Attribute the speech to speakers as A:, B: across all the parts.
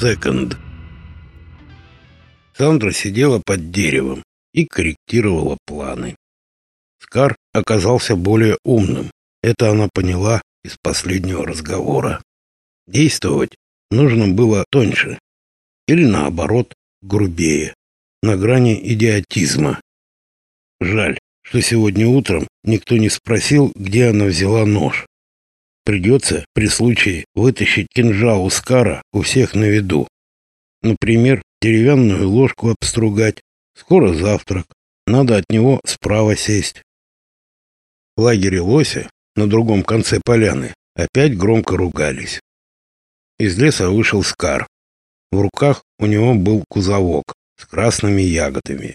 A: Second. Сандра сидела под деревом и корректировала планы. Скар оказался более умным. Это она поняла из последнего разговора. Действовать нужно было тоньше. Или наоборот, грубее. На грани идиотизма. Жаль, что сегодня утром никто не спросил, где она взяла нож. Придется при случае вытащить кинжал у Скара у всех на виду. Например, деревянную ложку обстругать. Скоро завтрак. Надо от него справа сесть. В лагере Лося на другом конце поляны опять громко ругались. Из леса вышел Скар. В руках у него был кузовок с красными ягодами.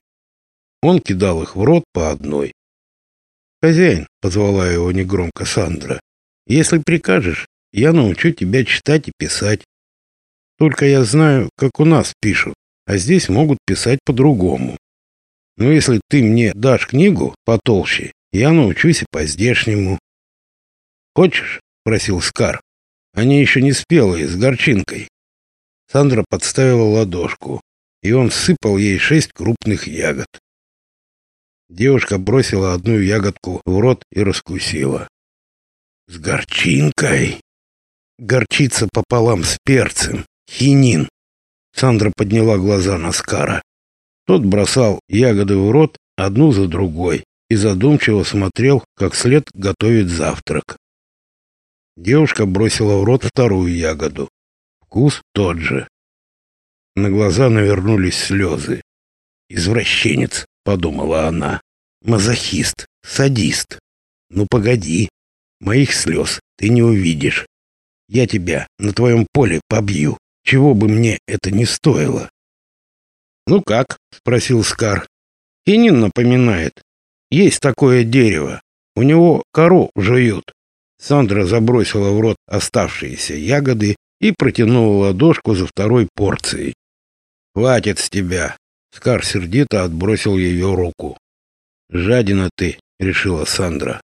A: Он кидал их в рот по одной. «Хозяин», — позвала его негромко Сандра, если прикажешь, я научу тебя читать и писать. Только я знаю, как у нас пишут, а здесь могут писать по-другому. Но если ты мне дашь книгу потолще, я научусь и по-здешнему. Хочешь? просил Скар. Они еще не спелые, с горчинкой. Сандра подставила ладошку, и он сыпал ей шесть крупных ягод. Девушка бросила одну ягодку в рот и раскусила. С горчинкой. Горчица пополам с перцем. Хинин. Сандра подняла глаза на Скара. Тот бросал ягоды в рот одну за другой и задумчиво смотрел, как след готовит завтрак. Девушка бросила в рот вторую ягоду. Вкус тот же. На глаза навернулись слезы. «Извращенец», — подумала она. «Мазохист, садист. Ну, погоди, Моих слез ты не увидишь. Я тебя на твоем поле побью, чего бы мне это ни стоило. «Ну как?» — спросил Скар. «Инин напоминает. Есть такое дерево. У него кору жуют». Сандра забросила в рот оставшиеся ягоды и протянула ладошку за второй порцией. «Хватит с тебя!» Скар сердито отбросил ее руку. «Жадина ты!» — решила Сандра.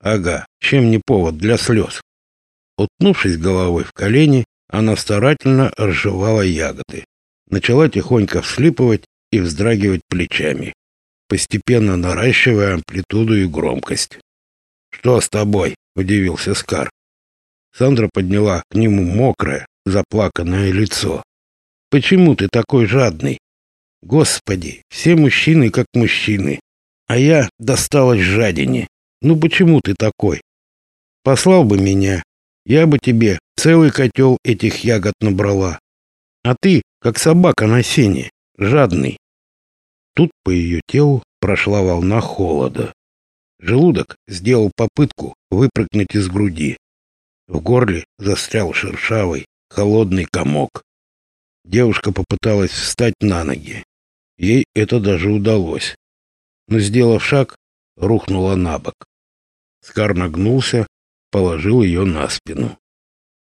A: Ага, чем не повод для слез. Утнувшись головой в колени, она старательно разжевала ягоды. Начала тихонько вслипывать и вздрагивать плечами, постепенно наращивая амплитуду и громкость. «Что с тобой?» — удивился Скар. Сандра подняла к нему мокрое, заплаканное лицо. «Почему ты такой жадный? Господи, все мужчины как мужчины, а я досталась жадине. Ну почему ты такой? Послал бы меня, я бы тебе целый котел этих ягод набрала. А ты, как собака на сене, жадный. Тут по ее телу прошла волна холода. Желудок сделал попытку выпрыгнуть из груди. В горле застрял шершавый, холодный комок. Девушка попыталась встать на ноги. Ей это даже удалось. Но, сделав шаг, рухнула на бок. Скар нагнулся, положил ее на спину.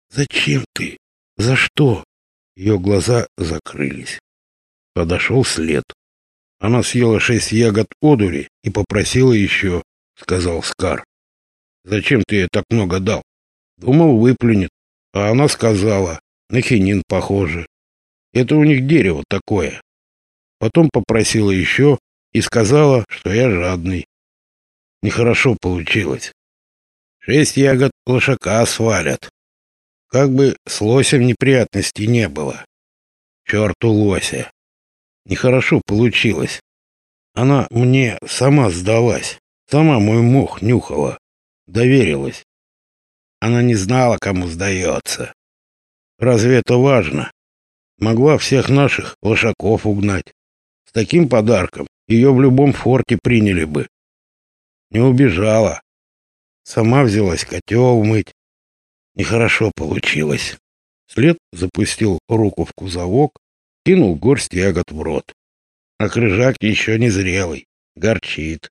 A: «Зачем ты? За что?» Ее глаза закрылись. Подошел след. Она съела шесть ягод одури и попросила еще, — сказал Скар. «Зачем ты ей так много дал?» Думал, выплюнет. А она сказала, на хинин похоже. Это у них дерево такое. Потом попросила еще и сказала, что я жадный. Нехорошо получилось. Шесть ягод лошака свалят. Как бы с лосем неприятностей не было. Черту лося. Нехорошо получилось. Она мне сама сдалась. Сама мой мох нюхала. Доверилась. Она не знала, кому сдается. Разве это важно? Могла всех наших лошаков угнать. С таким подарком ее в любом форте приняли бы. Не убежала. Сама взялась котел мыть. Нехорошо получилось. След запустил руку в кузовок, кинул горсть ягод в рот. А крыжак еще не зрелый, горчит.